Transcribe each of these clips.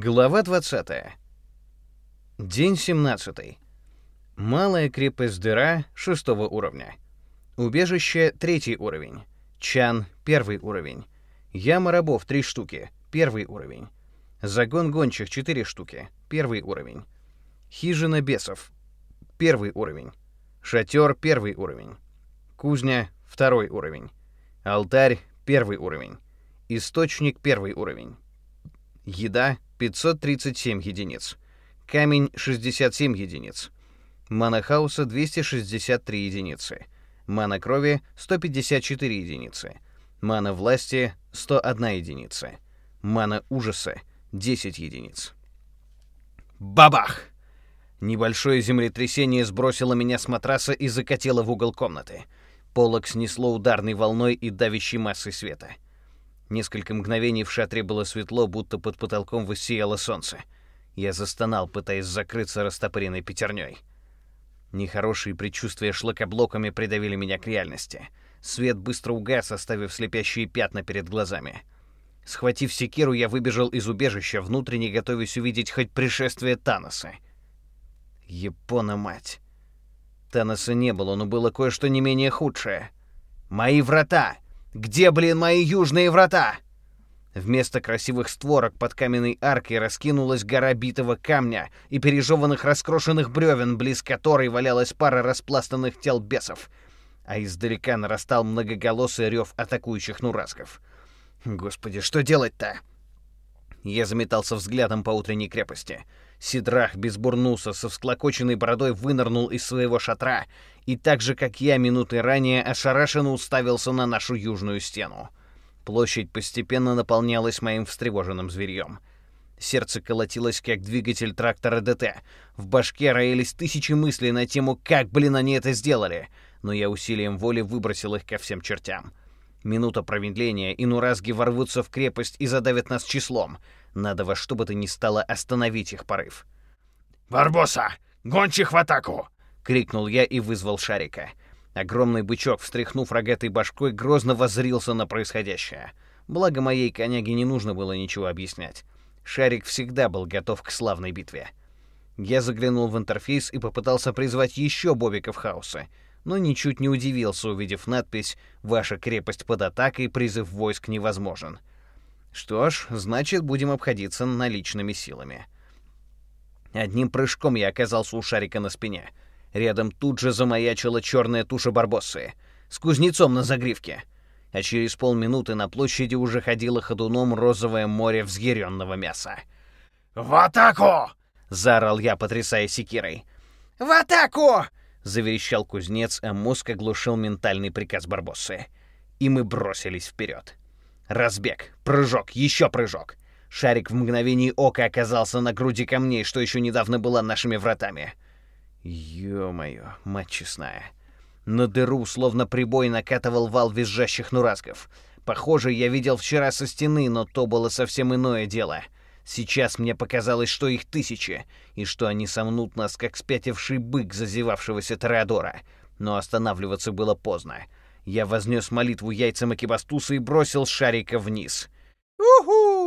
Глава 20. День 17. Малая крепость Дыра шестого уровня. Убежище третий уровень. Чан первый уровень. Яма рабов три штуки первый уровень. Загон гончих четыре штуки первый уровень. Хижина бесов первый уровень. Шатер первый уровень. Кузня второй уровень. Алтарь первый уровень. Источник первый уровень. Еда 537 единиц. Камень 67 единиц. Мана хаоса 263 единицы. Мана крови 154 единицы. Мана власти 101 единица. Мана ужаса 10 единиц. Бабах! Небольшое землетрясение сбросило меня с матраса и закатило в угол комнаты. Полок снесло ударной волной и давящей массой света. Несколько мгновений в шатре было светло, будто под потолком воссияло солнце. Я застонал, пытаясь закрыться растопыренной пятерней. Нехорошие предчувствия шлакоблоками придавили меня к реальности. Свет быстро угас, оставив слепящие пятна перед глазами. Схватив секиру, я выбежал из убежища, внутренне готовясь увидеть хоть пришествие Таноса. Япона-мать. Таноса не было, но было кое-что не менее худшее. «Мои врата!» Где, блин, мои южные врата? Вместо красивых створок под каменной аркой раскинулась гора битого камня и пережеванных раскрошенных бревен, близ которой валялась пара распластанных тел бесов, а издалека нарастал многоголосый рев атакующих нурасков. Господи, что делать-то? Я заметался взглядом по утренней крепости. Сидрах без бурнуса со всклокоченной бородой вынырнул из своего шатра и так же, как я минуты ранее, ошарашенно уставился на нашу южную стену. Площадь постепенно наполнялась моим встревоженным зверьем. Сердце колотилось, как двигатель трактора ДТ. В башке роились тысячи мыслей на тему, как, блин, они это сделали. Но я усилием воли выбросил их ко всем чертям. Минута промедления, и нуразги ворвутся в крепость и задавят нас числом. Надо во что бы то ни стало остановить их порыв. «Барбоса! Гончих в атаку!» Крикнул я и вызвал шарика. Огромный бычок, встряхнув рогатой башкой, грозно воззрился на происходящее. Благо моей коняге не нужно было ничего объяснять. Шарик всегда был готов к славной битве. Я заглянул в интерфейс и попытался призвать еще бобиков хаоса, но ничуть не удивился, увидев надпись «Ваша крепость под атакой, призыв войск невозможен». Что ж, значит, будем обходиться наличными силами. Одним прыжком я оказался у шарика на спине — Рядом тут же замаячила черная туша барбоссы с кузнецом на загривке. А через полминуты на площади уже ходило ходуном розовое море взъяренного мяса. «В атаку!» — заорал я, потрясая секирой. «В атаку!» — заверещал кузнец, а мозг оглушил ментальный приказ Барбоссы. И мы бросились вперед. Разбег, прыжок, еще прыжок. Шарик в мгновение ока оказался на груди камней, что еще недавно была нашими вратами. Ё-моё, мать честная. На дыру, словно прибой, накатывал вал визжащих нурасков. Похоже, я видел вчера со стены, но то было совсем иное дело. Сейчас мне показалось, что их тысячи, и что они сомнут нас, как спятивший бык зазевавшегося Тореадора. Но останавливаться было поздно. Я вознес молитву яйцам Акибастуса и бросил шарика вниз. «Уху!»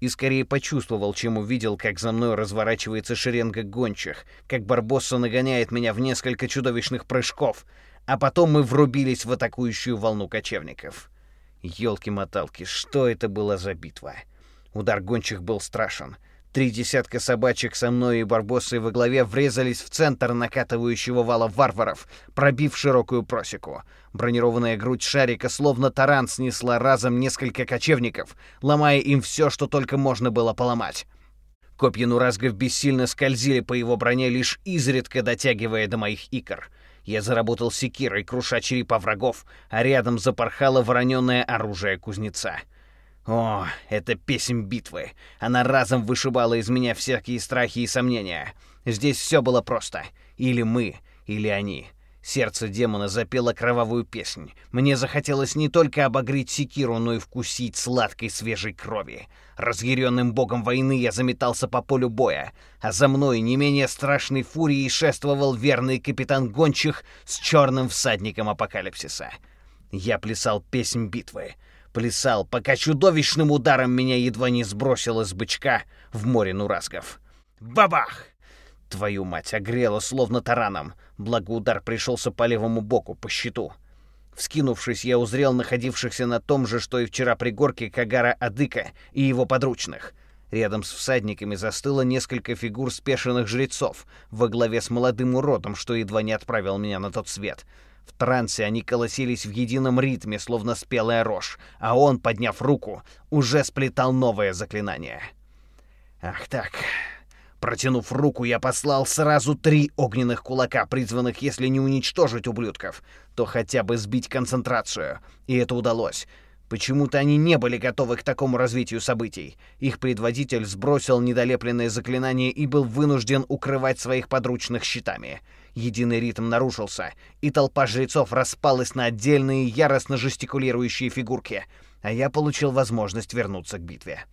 И скорее почувствовал, чем увидел, как за мной разворачивается шеренга гончих, как Барбосса нагоняет меня в несколько чудовищных прыжков, а потом мы врубились в атакующую волну кочевников. Ёлки-моталки, что это была за битва? Удар гончих был страшен — Три десятка собачек со мной и Барбоссой во главе врезались в центр накатывающего вала варваров, пробив широкую просеку. Бронированная грудь шарика словно таран снесла разом несколько кочевников, ломая им все, что только можно было поломать. Копья Нуразгов бессильно скользили по его броне, лишь изредка дотягивая до моих икр. Я заработал секирой, круша черепа врагов, а рядом запорхало вороненное оружие кузнеца — о, это песнь битвы. Она разом вышибала из меня всякие страхи и сомнения. Здесь все было просто. Или мы, или они. Сердце демона запело кровавую песнь. Мне захотелось не только обогреть секиру, но и вкусить сладкой свежей крови. Разъяренным богом войны я заметался по полю боя, а за мной не менее страшной фурией шествовал верный капитан Гончих с черным всадником апокалипсиса. Я плясал песнь битвы, Плясал, пока чудовищным ударом меня едва не сбросило с бычка, в море нуразгов. Бабах! Твою мать, огрело словно тараном. Благо удар пришелся по левому боку, по щиту. Вскинувшись, я узрел находившихся на том же, что и вчера пригорке Кагара Адыка и его подручных. Рядом с всадниками застыло несколько фигур спешенных жрецов во главе с молодым уродом, что едва не отправил меня на тот свет. В трансе они колосились в едином ритме, словно спелая рожь, а он, подняв руку, уже сплетал новое заклинание. Ах так, Протянув руку, я послал сразу три огненных кулака, призванных, если не уничтожить ублюдков, то хотя бы сбить концентрацию. И это удалось. Почему-то они не были готовы к такому развитию событий. Их предводитель сбросил недолепленное заклинание и был вынужден укрывать своих подручных щитами. Единый ритм нарушился, и толпа жрецов распалась на отдельные яростно жестикулирующие фигурки, а я получил возможность вернуться к битве.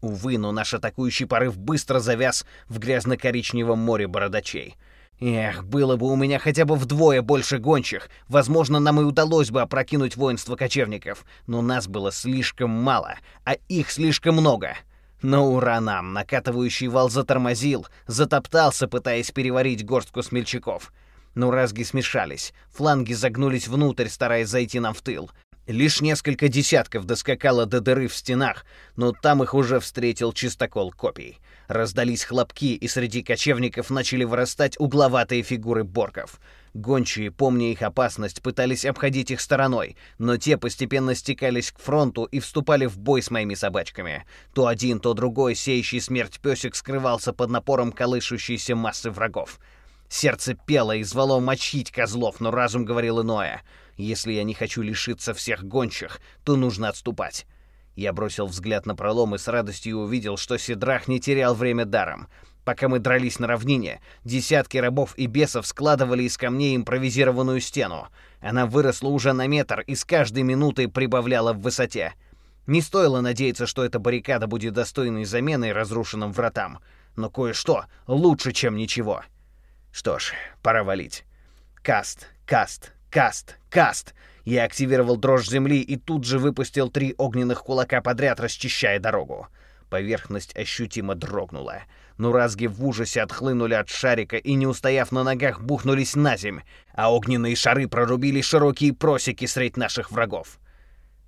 Увы, но наш атакующий порыв быстро завяз в грязно-коричневом море бородачей. Эх, было бы у меня хотя бы вдвое больше гончих, возможно, нам и удалось бы опрокинуть воинство кочевников, но нас было слишком мало, а их слишком много. Но ура нам, накатывающий вал затормозил, затоптался, пытаясь переварить горстку смельчаков. Но разги смешались, фланги загнулись внутрь, стараясь зайти нам в тыл. Лишь несколько десятков доскакало до дыры в стенах, но там их уже встретил чистокол копий. Раздались хлопки, и среди кочевников начали вырастать угловатые фигуры борков. Гончие, помня их опасность, пытались обходить их стороной, но те постепенно стекались к фронту и вступали в бой с моими собачками. То один, то другой, сеющий смерть песик, скрывался под напором колышущейся массы врагов. Сердце пело и звало мочить козлов, но разум говорил иное — если я не хочу лишиться всех гончих, то нужно отступать. Я бросил взгляд на пролом и с радостью увидел, что Сидрах не терял время даром. Пока мы дрались на равнине, десятки рабов и бесов складывали из камней импровизированную стену. Она выросла уже на метр и с каждой минутой прибавляла в высоте. Не стоило надеяться, что эта баррикада будет достойной заменой разрушенным вратам. Но кое-что лучше, чем ничего. Что ж, пора валить. Каст, каст, Каст! Каст! Я активировал дрожь земли и тут же выпустил три огненных кулака подряд, расчищая дорогу. Поверхность ощутимо дрогнула. Но разги в ужасе отхлынули от шарика и, не устояв на ногах, бухнулись на земь, а огненные шары прорубили широкие просеки средь наших врагов.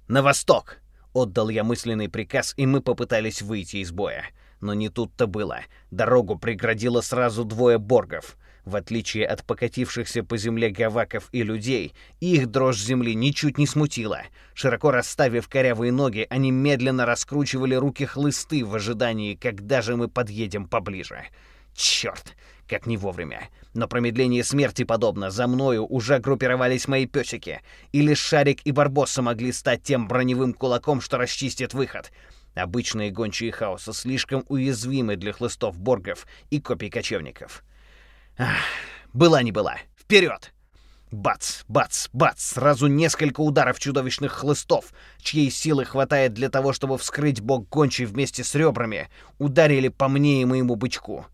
«На восток!» — отдал я мысленный приказ, и мы попытались выйти из боя. Но не тут-то было. Дорогу преградило сразу двое боргов. В отличие от покатившихся по земле гаваков и людей, их дрожь земли ничуть не смутила. Широко расставив корявые ноги, они медленно раскручивали руки хлысты в ожидании, когда же мы подъедем поближе. Черт, как не вовремя. Но промедление смерти подобно. За мною уже группировались мои песики. И лишь Шарик и Барбосса могли стать тем броневым кулаком, что расчистит выход. Обычные гончие хаоса слишком уязвимы для хлыстов боргов и копий кочевников. Ах, была не была. Вперед! Бац, бац, бац! Сразу несколько ударов чудовищных хлыстов, чьей силы хватает для того, чтобы вскрыть бок гончий вместе с ребрами, ударили по мне и моему бычку.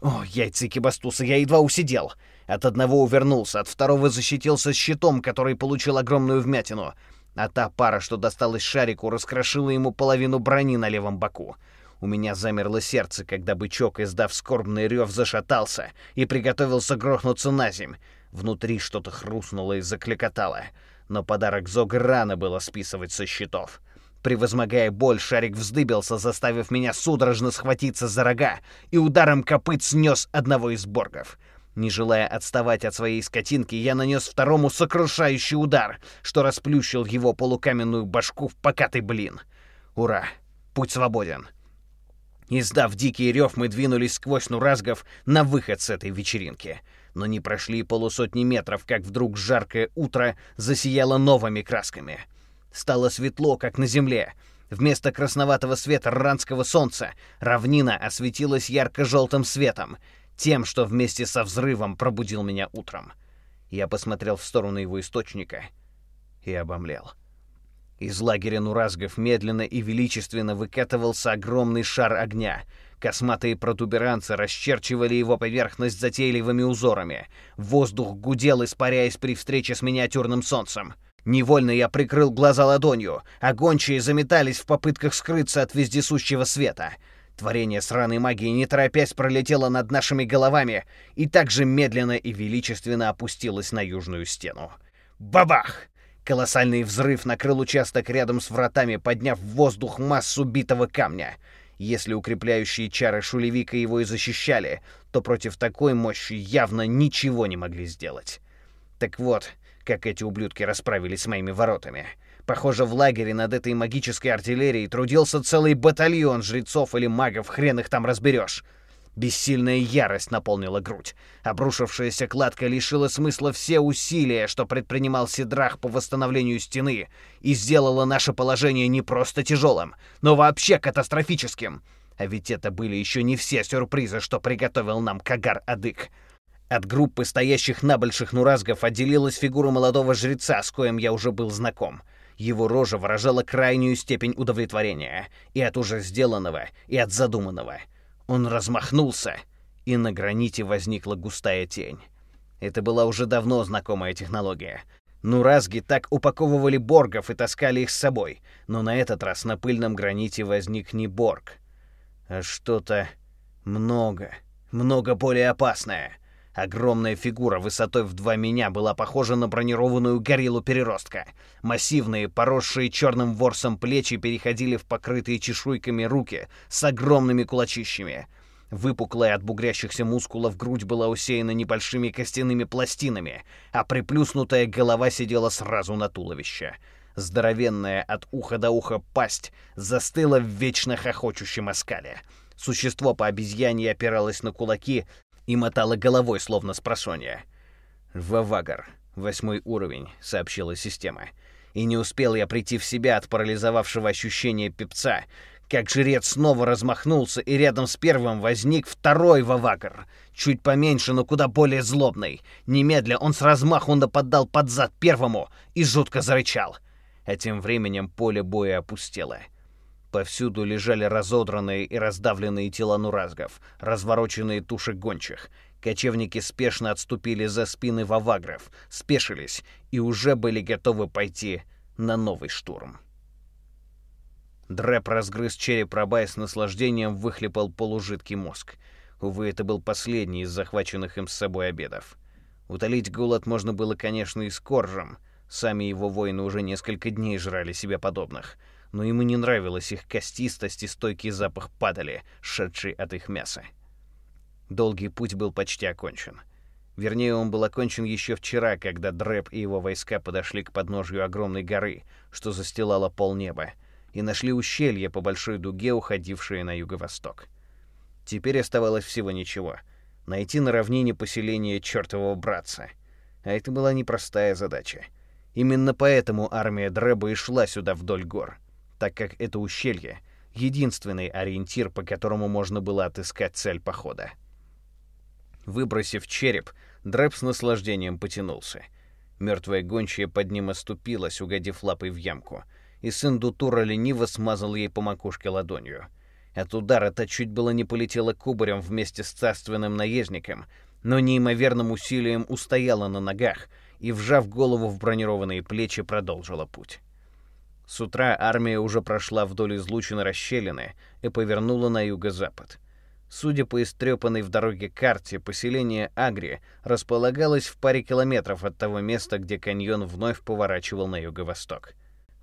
О, яйца кибастуса, я едва усидел. От одного увернулся, от второго защитился щитом, который получил огромную вмятину, а та пара, что досталась шарику, раскрошила ему половину брони на левом боку. У меня замерло сердце, когда бычок, издав скорбный рев, зашатался и приготовился грохнуться на земь. Внутри что-то хрустнуло и закликотало. Но подарок Зог рано было списывать со счетов. Превозмогая боль, шарик вздыбился, заставив меня судорожно схватиться за рога, и ударом копыт снес одного из боргов. Не желая отставать от своей скотинки, я нанес второму сокрушающий удар, что расплющил его полукаменную башку в покатый блин. Ура! Путь свободен. Издав дикий рев, мы двинулись сквозь нуразгов на выход с этой вечеринки. Но не прошли полусотни метров, как вдруг жаркое утро засияло новыми красками. Стало светло, как на земле. Вместо красноватого света ранского солнца равнина осветилась ярко-желтым светом, тем, что вместе со взрывом пробудил меня утром. Я посмотрел в сторону его источника и обомлел. Из лагеря нуразгов медленно и величественно выкатывался огромный шар огня. Косматые протуберанцы расчерчивали его поверхность затейливыми узорами. Воздух гудел, испаряясь при встрече с миниатюрным солнцем. Невольно я прикрыл глаза ладонью, а гончие заметались в попытках скрыться от вездесущего света. Творение сраной магии, не торопясь, пролетело над нашими головами и так же медленно и величественно опустилось на южную стену. Бабах! Колоссальный взрыв накрыл участок рядом с вратами, подняв в воздух массу битого камня. Если укрепляющие чары Шулевика его и защищали, то против такой мощи явно ничего не могли сделать. Так вот, как эти ублюдки расправились с моими воротами. Похоже, в лагере над этой магической артиллерией трудился целый батальон жрецов или магов, хрен их там разберешь. Бессильная ярость наполнила грудь. Обрушившаяся кладка лишила смысла все усилия, что предпринимал Сидрах по восстановлению стены, и сделала наше положение не просто тяжелым, но вообще катастрофическим. А ведь это были еще не все сюрпризы, что приготовил нам Кагар-Адык. От группы стоящих на больших нуразгов отделилась фигура молодого жреца, с коим я уже был знаком — его рожа выражала крайнюю степень удовлетворения и от уже сделанного, и от задуманного. Он размахнулся, и на граните возникла густая тень. Это была уже давно знакомая технология. Нуразги так упаковывали боргов и таскали их с собой, но на этот раз на пыльном граните возник не борг, а что-то много, много более опасное — Огромная фигура высотой в два меня была похожа на бронированную гориллу-переростка. Массивные, поросшие черным ворсом плечи переходили в покрытые чешуйками руки с огромными кулачищами. Выпуклая от бугрящихся мускулов грудь была усеяна небольшими костяными пластинами, а приплюснутая голова сидела сразу на туловище. Здоровенная от уха до уха пасть застыла в вечно хохочущем оскале. Существо по обезьяне опиралось на кулаки, и мотала головой, словно с просонья. «Вавагар, восьмой уровень», — сообщила система. И не успел я прийти в себя от парализовавшего ощущения пепца, как жрец снова размахнулся, и рядом с первым возник второй Вавагар, чуть поменьше, но куда более злобный. Немедля он с размаху нападал под зад первому и жутко зарычал. А тем временем поле боя опустело. Повсюду лежали разодранные и раздавленные тела нуразгов, развороченные туши гончих. Кочевники спешно отступили за спины вавагров, спешились и уже были готовы пойти на новый штурм. Дрэп разгрыз череп раба с наслаждением выхлепал полужидкий мозг. Увы, это был последний из захваченных им с собой обедов. Утолить голод можно было, конечно, и с коржем. Сами его воины уже несколько дней жрали себе подобных — но ему не нравилась их костистость и стойкий запах падали, шедший от их мяса. Долгий путь был почти окончен. Вернее, он был окончен еще вчера, когда Дрэп и его войска подошли к подножию огромной горы, что застилало полнеба, и нашли ущелье по большой дуге, уходившее на юго-восток. Теперь оставалось всего ничего — найти на равнине поселение чертового братца. А это была непростая задача. Именно поэтому армия Дрэба и шла сюда вдоль гор — так как это ущелье — единственный ориентир, по которому можно было отыскать цель похода. Выбросив череп, Дрэп с наслаждением потянулся. Мертвая гончая под ним оступилась, угодив лапой в ямку, и сын Дутура лениво смазал ей по макушке ладонью. От удара та чуть было не полетела кубарем вместе с царственным наездником, но неимоверным усилием устояла на ногах и, вжав голову в бронированные плечи, продолжила путь. С утра армия уже прошла вдоль излучины расщелины и повернула на юго-запад. Судя по истрепанной в дороге карте, поселение Агри располагалось в паре километров от того места, где каньон вновь поворачивал на юго-восток.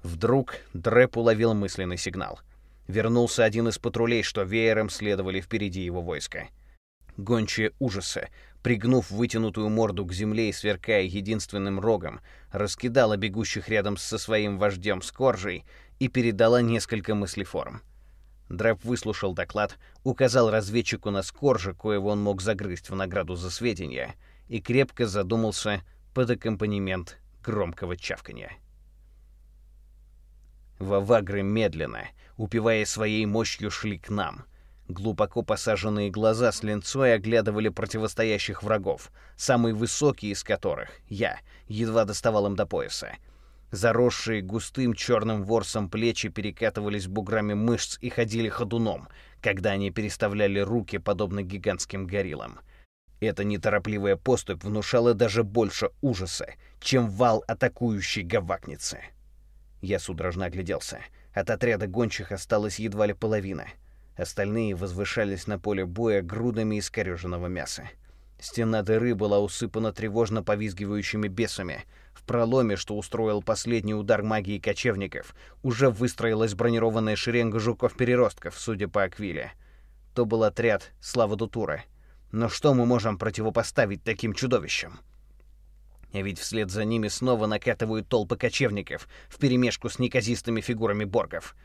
Вдруг Дрэп уловил мысленный сигнал. Вернулся один из патрулей, что веером следовали впереди его войска. Гончие ужаса пригнув вытянутую морду к земле и сверкая единственным рогом, раскидала бегущих рядом со своим вождем Скоржей и передала несколько мыслеформ. Дрэп выслушал доклад, указал разведчику на Скоржа, коего он мог загрызть в награду за сведения, и крепко задумался под аккомпанемент громкого чавканья. Вавагры медленно, упивая своей мощью, шли к нам — Глубоко посаженные глаза с линцой оглядывали противостоящих врагов, самый высокий из которых, я, едва доставал им до пояса. Заросшие густым черным ворсом плечи перекатывались буграми мышц и ходили ходуном, когда они переставляли руки, подобно гигантским гориллам. Эта неторопливая поступь внушала даже больше ужаса, чем вал атакующей гавакницы. Я судорожно огляделся. От отряда гончих осталась едва ли половина — Остальные возвышались на поле боя грудами искореженного мяса. Стена дыры была усыпана тревожно повизгивающими бесами. В проломе, что устроил последний удар магии кочевников, уже выстроилась бронированная шеренга жуков-переростков, судя по аквиле. То был отряд Слава Дутура. Но что мы можем противопоставить таким чудовищам? А ведь вслед за ними снова накатывают толпы кочевников вперемешку с неказистыми фигурами боргов.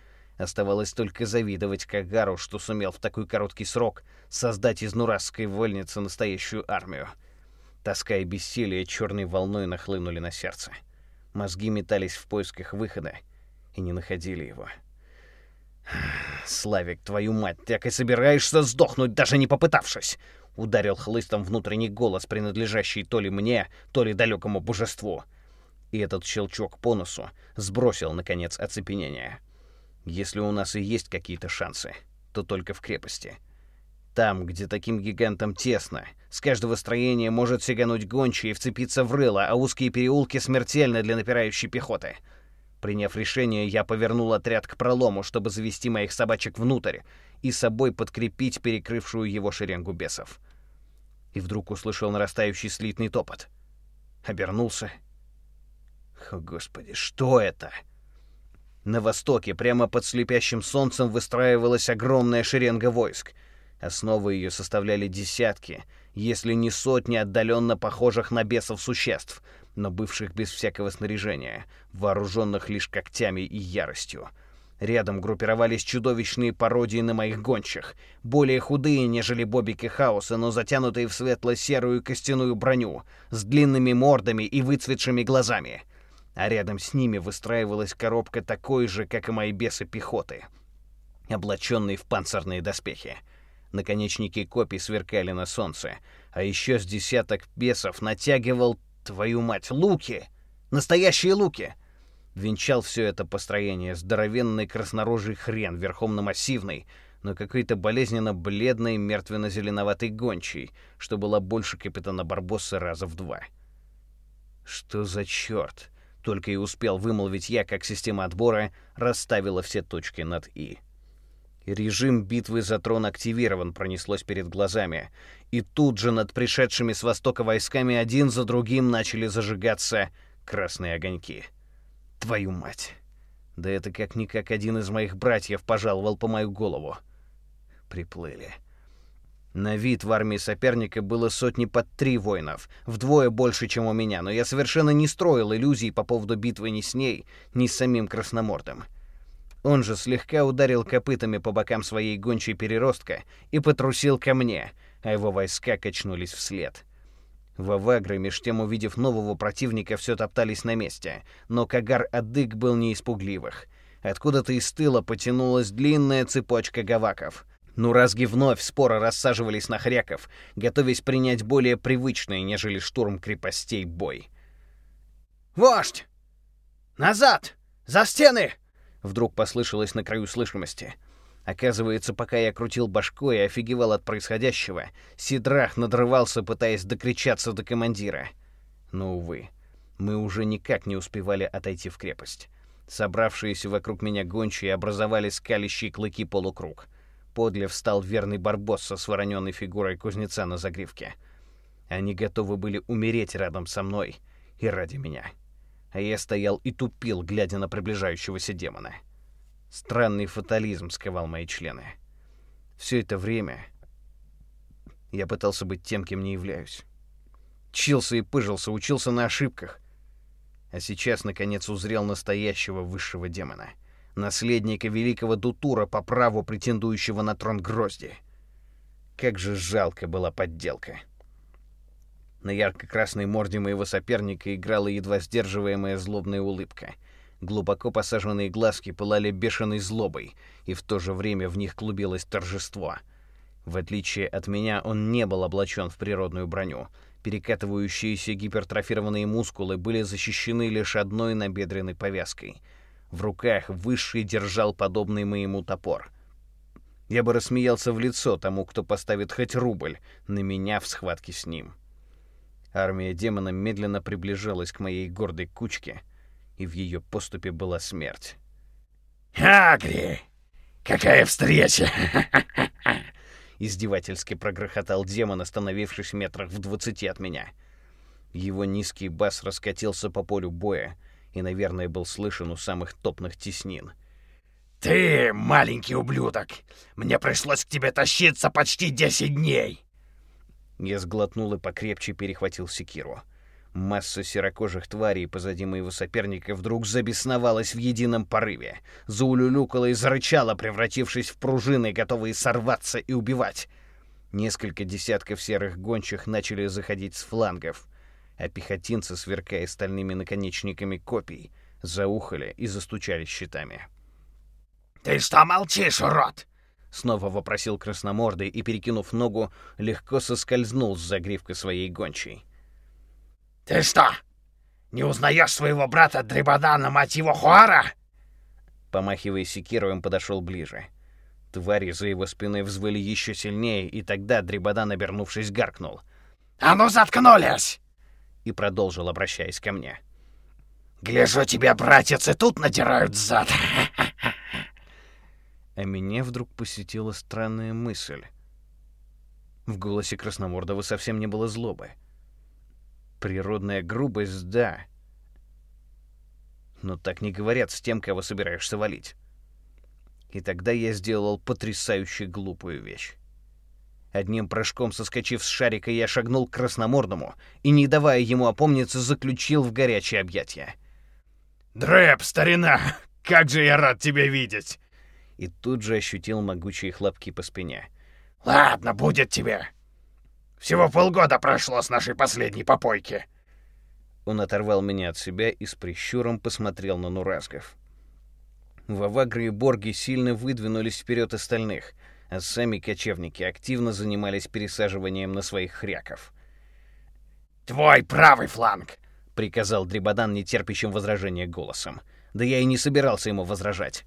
Оставалось только завидовать Кагару, что сумел в такой короткий срок создать из Нурасской вольницы настоящую армию. Тоска и бессилие черной волной нахлынули на сердце. Мозги метались в поисках выхода и не находили его. «Славик, твою мать, так и собираешься сдохнуть, даже не попытавшись!» Ударил хлыстом внутренний голос, принадлежащий то ли мне, то ли далекому божеству. И этот щелчок по носу сбросил, наконец, оцепенение. Если у нас и есть какие-то шансы, то только в крепости. Там, где таким гигантам тесно, с каждого строения может сигануть гончий и вцепиться в рыло, а узкие переулки смертельны для напирающей пехоты. Приняв решение, я повернул отряд к пролому, чтобы завести моих собачек внутрь и собой подкрепить перекрывшую его шеренгу бесов. И вдруг услышал нарастающий слитный топот. Обернулся. О, Господи, что это? На востоке, прямо под слепящим солнцем, выстраивалась огромная шеренга войск. Основы ее составляли десятки, если не сотни отдаленно похожих на бесов существ, но бывших без всякого снаряжения, вооруженных лишь когтями и яростью. Рядом группировались чудовищные пародии на моих гончих, более худые, нежели Бобики Хаоса, но затянутые в светло-серую костяную броню, с длинными мордами и выцветшими глазами — а рядом с ними выстраивалась коробка такой же, как и мои бесы пехоты, облаченные в панцирные доспехи. Наконечники копий сверкали на солнце, а еще с десяток бесов натягивал, твою мать, луки! Настоящие луки! Венчал все это построение здоровенный краснорожий хрен верхом на массивной, но какой-то болезненно бледной мертвенно-зеленоватой гончей, что была больше капитана Барбосса раза в два. Что за черт? Только и успел вымолвить я, как система отбора расставила все точки над «и». Режим битвы за трон активирован, пронеслось перед глазами. И тут же над пришедшими с востока войсками один за другим начали зажигаться красные огоньки. Твою мать! Да это как-никак один из моих братьев пожаловал по мою голову. Приплыли. На вид в армии соперника было сотни под три воинов, вдвое больше, чем у меня, но я совершенно не строил иллюзий по поводу битвы ни с ней, ни с самим Красномордом. Он же слегка ударил копытами по бокам своей гончей переростка и потрусил ко мне, а его войска качнулись вслед. Вавагры, меж тем увидев нового противника, все топтались на месте, но Кагар-Адык был не испугливых. Откуда-то из тыла потянулась длинная цепочка гаваков — Нуразги вновь споро рассаживались на хряков, готовясь принять более привычный, нежели штурм крепостей, бой. «Вождь! Назад! За стены!» Вдруг послышалось на краю слышимости. Оказывается, пока я крутил башкой и офигевал от происходящего, Сидрах надрывался, пытаясь докричаться до командира. Но, увы, мы уже никак не успевали отойти в крепость. Собравшиеся вокруг меня гончие образовали скалящие клыки полукруг — Подле встал верный барбос со свороненной фигурой кузнеца на загривке. Они готовы были умереть рядом со мной и ради меня. А я стоял и тупил, глядя на приближающегося демона. Странный фатализм сковал мои члены. Все это время я пытался быть тем, кем не являюсь. Чился и пыжился, учился на ошибках. А сейчас, наконец, узрел настоящего высшего демона — наследника великого Дутура по праву претендующего на трон Грозди. Как же жалко была подделка. На ярко-красной морде моего соперника играла едва сдерживаемая злобная улыбка. Глубоко посаженные глазки пылали бешеной злобой, и в то же время в них клубилось торжество. В отличие от меня, он не был облачен в природную броню. Перекатывающиеся гипертрофированные мускулы были защищены лишь одной набедренной повязкой — в руках высший держал подобный моему топор. Я бы рассмеялся в лицо тому, кто поставит хоть рубль на меня в схватке с ним. Армия демона медленно приближалась к моей гордой кучке, и в ее поступе была смерть. «Агри! Какая встреча! Издевательски прогрохотал демон, остановившись метрах в двадцати от меня. Его низкий бас раскатился по полю боя и, наверное, был слышен у самых топных теснин. «Ты, маленький ублюдок! Мне пришлось к тебе тащиться почти десять дней!» Я сглотнул и покрепче перехватил секиру. Масса серокожих тварей позади моего соперника вдруг забесновалась в едином порыве. Заулюлюкала и зарычала, превратившись в пружины, готовые сорваться и убивать. Несколько десятков серых гончих начали заходить с флангов, а пехотинцы, сверкая стальными наконечниками копий, заухали и застучали щитами. «Ты что молчишь, урод?» Снова вопросил красномордый и, перекинув ногу, легко соскользнул с загривка своей гончей. «Ты что, не узнаешь своего брата Дребодана, мать его, Хуара?» Помахивая секирой, он подошел ближе. Твари за его спиной взвыли еще сильнее, и тогда Дребодан, обернувшись, гаркнул. «А ну, заткнулись!» И продолжил, обращаясь ко мне. «Гляжу, тебя братец и тут надирают зад!» А меня вдруг посетила странная мысль. В голосе Красномордова совсем не было злобы. Природная грубость, да. Но так не говорят с тем, кого собираешься валить. И тогда я сделал потрясающе глупую вещь. Одним прыжком соскочив с шарика, я шагнул к красномордому и, не давая ему опомниться, заключил в горячее объятие. «Дрэп, старина! Как же я рад тебя видеть!» И тут же ощутил могучие хлопки по спине. «Ладно, будет тебе. Всего полгода прошло с нашей последней попойки. Он оторвал меня от себя и с прищуром посмотрел на Нуразгов. Вавагры и Борги сильно выдвинулись вперед остальных, а сами кочевники активно занимались пересаживанием на своих хряков. «Твой правый фланг!» — приказал Дребодан нетерпящим возражения голосом. Да я и не собирался ему возражать.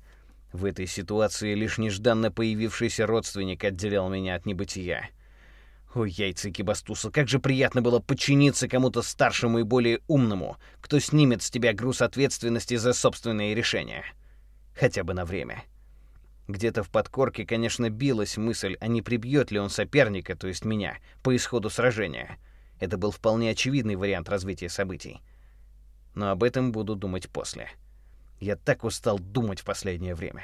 В этой ситуации лишь нежданно появившийся родственник отделял меня от небытия. Ой, яйца Кибастуса, как же приятно было подчиниться кому-то старшему и более умному, кто снимет с тебя груз ответственности за собственные решения. Хотя бы на время. Где-то в подкорке, конечно, билась мысль, а не прибьет ли он соперника, то есть меня, по исходу сражения. Это был вполне очевидный вариант развития событий. Но об этом буду думать после. Я так устал думать в последнее время.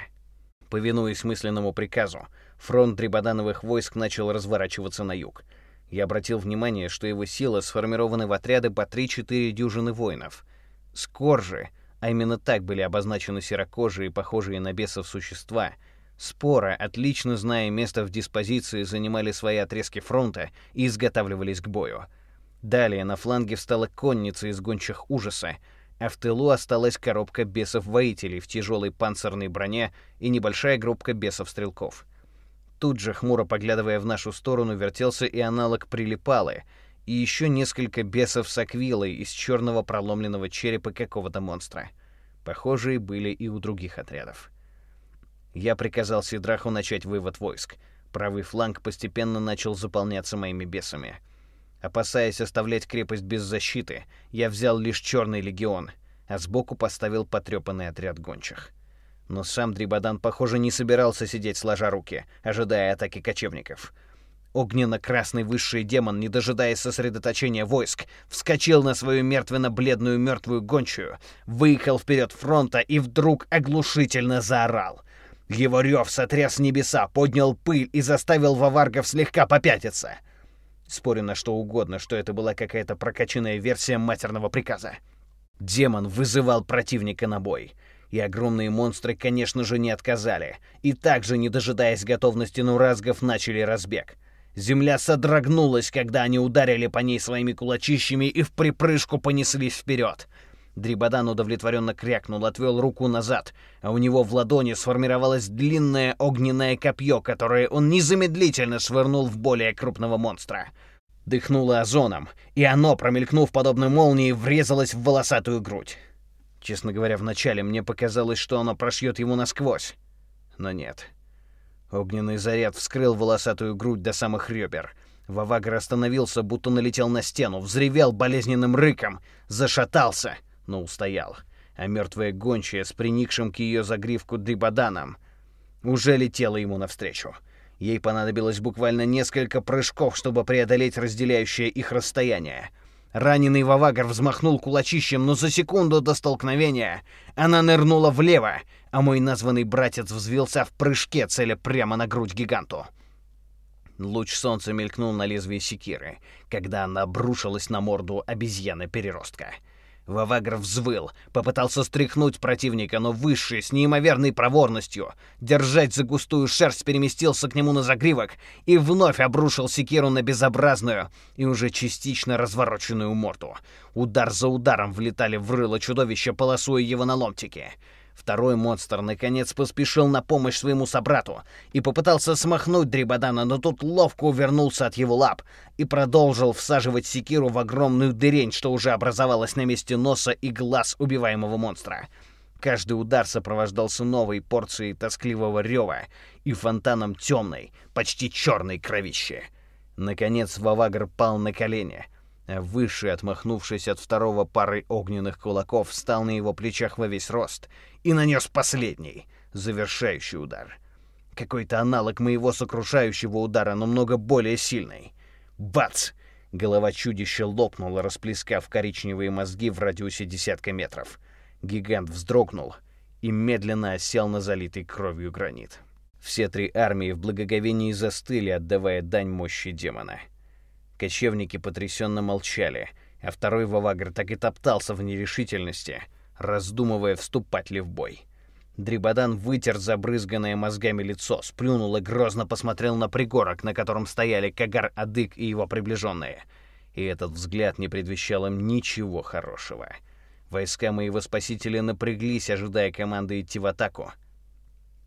Повинуясь мысленному приказу, фронт Дребодановых войск начал разворачиваться на юг. Я обратил внимание, что его силы сформированы в отряды по 3-4 дюжины воинов. Скоржи, а именно так были обозначены серокожие, похожие на бесов существа, спора, отлично зная место в диспозиции, занимали свои отрезки фронта и изготавливались к бою. Далее на фланге встала конница из гончих ужаса, а в тылу осталась коробка бесов-воителей в тяжелой панцирной броне и небольшая группка бесов-стрелков. Тут же, хмуро поглядывая в нашу сторону, вертелся и аналог прилипалы, и еще несколько бесов с аквилой из черного проломленного черепа какого-то монстра. Похожие были и у других отрядов. Я приказал Сидраху начать вывод войск. Правый фланг постепенно начал заполняться моими бесами — Опасаясь оставлять крепость без защиты, я взял лишь Черный легион, а сбоку поставил потрепанный отряд гончих. Но сам Дрибадан, похоже, не собирался сидеть сложа руки, ожидая атаки кочевников. Огненно-красный высший демон, не дожидаясь сосредоточения войск, вскочил на свою мертвенно-бледную мертвую гончую, выехал вперед фронта и вдруг оглушительно заорал. Его рев сотряс небеса, поднял пыль и заставил ваваргов слегка попятиться — Спорю на что угодно, что это была какая-то прокачанная версия матерного приказа. Демон вызывал противника на бой. И огромные монстры, конечно же, не отказали. И также, не дожидаясь готовности нуразгов, начали разбег. Земля содрогнулась, когда они ударили по ней своими кулачищами и в припрыжку понеслись вперед. Дрибадан удовлетворенно крякнул, отвел руку назад, а у него в ладони сформировалось длинное огненное копье, которое он незамедлительно швырнул в более крупного монстра. Дыхнуло озоном, и оно, промелькнув подобно молнии, врезалось в волосатую грудь. Честно говоря, вначале мне показалось, что оно прошьет ему насквозь. Но нет. Огненный заряд вскрыл волосатую грудь до самых ребер. Вавагр остановился, будто налетел на стену, взревел болезненным рыком, зашатался — но устоял, а мертвая гончая с приникшим к ее загривку дрибаданом уже летела ему навстречу. Ей понадобилось буквально несколько прыжков, чтобы преодолеть разделяющее их расстояние. Раненый Вавагар взмахнул кулачищем, но за секунду до столкновения она нырнула влево, а мой названный братец взвился в прыжке, целя прямо на грудь гиганту. Луч солнца мелькнул на лезвие секиры, когда она обрушилась на морду обезьяны-переростка — Вавагр взвыл, попытался стряхнуть противника, но высший, с неимоверной проворностью, держать за густую шерсть, переместился к нему на загривок и вновь обрушил секиру на безобразную и уже частично развороченную морду. Удар за ударом влетали в рыло чудовища, полосуя его на ломтики. Второй монстр наконец поспешил на помощь своему собрату и попытался смахнуть Дрибадана, но тот ловко увернулся от его лап и продолжил всаживать секиру в огромную дырень, что уже образовалась на месте носа и глаз убиваемого монстра. Каждый удар сопровождался новой порцией тоскливого рева и фонтаном темной, почти черной кровищи. Наконец Вавагр пал на колени — Выше, отмахнувшись от второго пары огненных кулаков, встал на его плечах во весь рост и нанес последний, завершающий удар. Какой-то аналог моего сокрушающего удара, но много более сильный. Бац! Голова чудища лопнула, расплескав коричневые мозги в радиусе десятка метров. Гигант вздрогнул и медленно осел на залитый кровью гранит. Все три армии в благоговении застыли, отдавая дань мощи демона. Кочевники потрясенно молчали, а второй Вавагр так и топтался в нерешительности, раздумывая, вступать ли в бой. Дрибадан вытер забрызганное мозгами лицо, сплюнул и грозно посмотрел на пригорок, на котором стояли Кагар-Адык и его приближенные. И этот взгляд не предвещал им ничего хорошего. Войска моего спасителя напряглись, ожидая команды идти в атаку.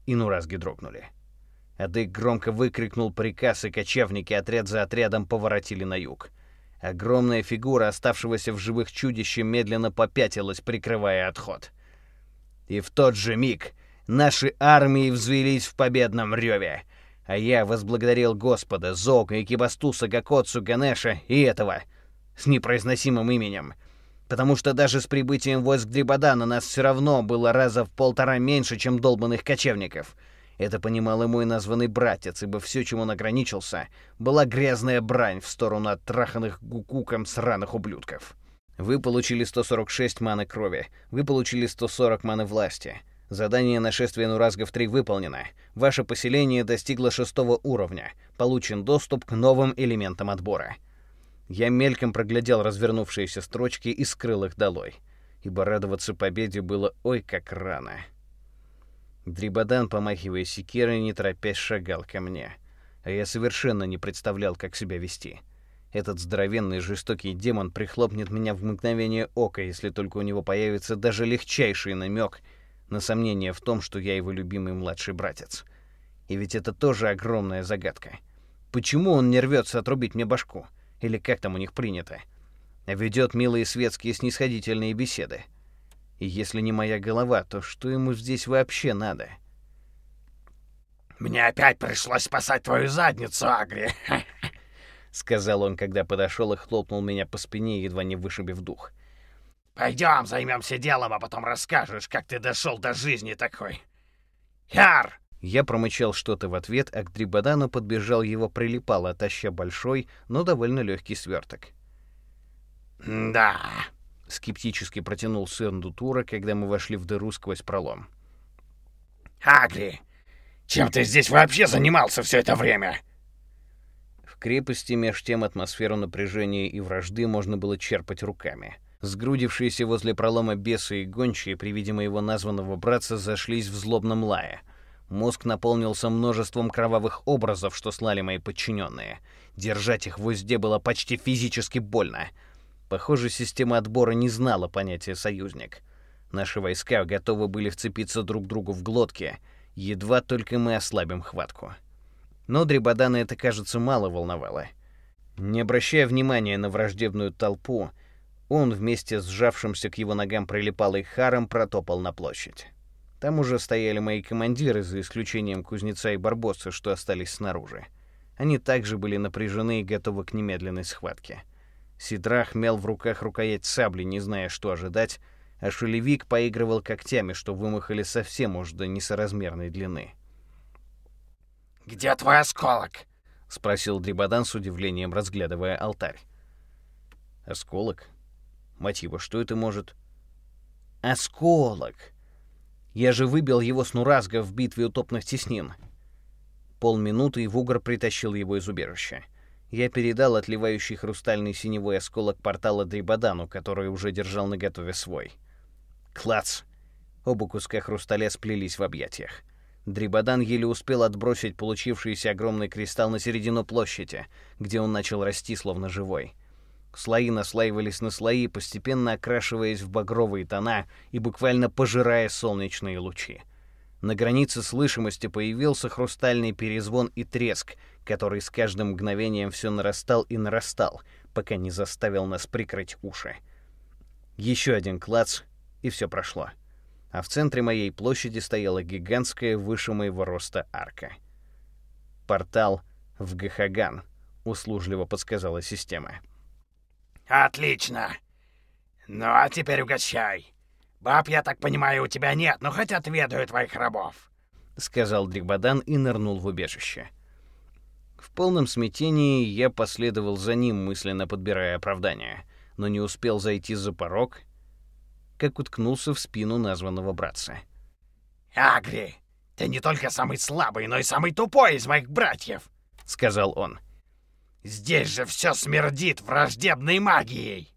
И ну разги дрогнули. Адык громко выкрикнул приказ, и кочевники отряд за отрядом поворотили на юг. Огромная фигура оставшегося в живых чудища медленно попятилась, прикрывая отход. И в тот же миг наши армии взвелись в победном реве, а я возблагодарил Господа, Зога, Экибастуса, Гакоцу, Ганеша и этого с непроизносимым именем, потому что даже с прибытием войск Дрибадана нас все равно было раза в полтора меньше, чем долбанных кочевников — это понимал и мой названный братец, ибо все, чем он ограничился, была грязная брань в сторону оттраханных гукуком сраных ублюдков. Вы получили 146 маны крови, вы получили 140 маны власти. Задание нашествия Нуразгов-3 выполнено. Ваше поселение достигло шестого уровня. Получен доступ к новым элементам отбора. Я мельком проглядел развернувшиеся строчки и скрыл их долой, ибо радоваться победе было ой как рано. Дрибадан, помахивая секирой, не торопясь шагал ко мне. А я совершенно не представлял, как себя вести. Этот здоровенный жестокий демон прихлопнет меня в мгновение ока, если только у него появится даже легчайший намек на сомнение в том, что я его любимый младший братец. И ведь это тоже огромная загадка. Почему он не рвется отрубить мне башку? Или как там у них принято? Ведет милые светские снисходительные беседы. И если не моя голова, то что ему здесь вообще надо? «Мне опять пришлось спасать твою задницу, Агри!» — сказал он, когда подошел и хлопнул меня по спине, едва не вышибив дух. «Пойдем, займемся делом, а потом расскажешь, как ты дошел до жизни такой. Яр!» Я промычал что-то в ответ, а к Дрибадану подбежал его прилипало, таща большой, но довольно легкий сверток. «Да», скептически протянул Сэнду Тура, когда мы вошли в дыру сквозь пролом. «Агри, чем ты здесь вообще занимался все это время?» В крепости меж тем атмосферу напряжения и вражды можно было черпать руками. Сгрудившиеся возле пролома бесы и гончие при виде моего названного братца зашлись в злобном лае. Мозг наполнился множеством кровавых образов, что слали мои подчиненные. Держать их в узде было почти физически больно — Похоже, система отбора не знала понятия «союзник». Наши войска готовы были вцепиться друг другу в глотки, едва только мы ослабим хватку. Но Дребодана это, кажется, мало волновало. Не обращая внимания на враждебную толпу, он вместе с сжавшимся к его ногам прилипалой харом протопал на площадь. Там уже стояли мои командиры, за исключением кузнеца и барбоса, что остались снаружи. Они также были напряжены и готовы к немедленной схватке. Сидрах мел в руках рукоять сабли, не зная, что ожидать, а шелевик поигрывал когтями, что вымахали совсем уж до несоразмерной длины. Где твой осколок? — спросил Дрибадан с удивлением, разглядывая алтарь. «Осколок? Мать что это может...» «Осколок! Я же выбил его с Нуразга в битве утопных теснин». Полминуты, и Вугр притащил его из убежища. Я передал отливающий хрустальный синевой осколок портала Дрибадану, который уже держал наготове свой. Клац! Оба куска хрусталя сплелись в объятиях. Дрибадан еле успел отбросить получившийся огромный кристалл на середину площади, где он начал расти словно живой. Слои наслаивались на слои, постепенно окрашиваясь в багровые тона и буквально пожирая солнечные лучи. На границе слышимости появился хрустальный перезвон и треск, который с каждым мгновением все нарастал и нарастал, пока не заставил нас прикрыть уши. Еще один клац, и все прошло а в центре моей площади стояла гигантская выше моего роста арка. «Портал в Гахаган», — услужливо подсказала система. «Отлично! Ну а теперь угощай. Баб, я так понимаю, у тебя нет, но хоть отведаю твоих рабов», — сказал Дригбадан и нырнул в убежище. В полном смятении я последовал за ним, мысленно подбирая оправдание, но не успел зайти за порог — как уткнулся в спину названного братца. «Агри, ты не только самый слабый, но и самый тупой из моих братьев!» — сказал он. «Здесь же все смердит враждебной магией!»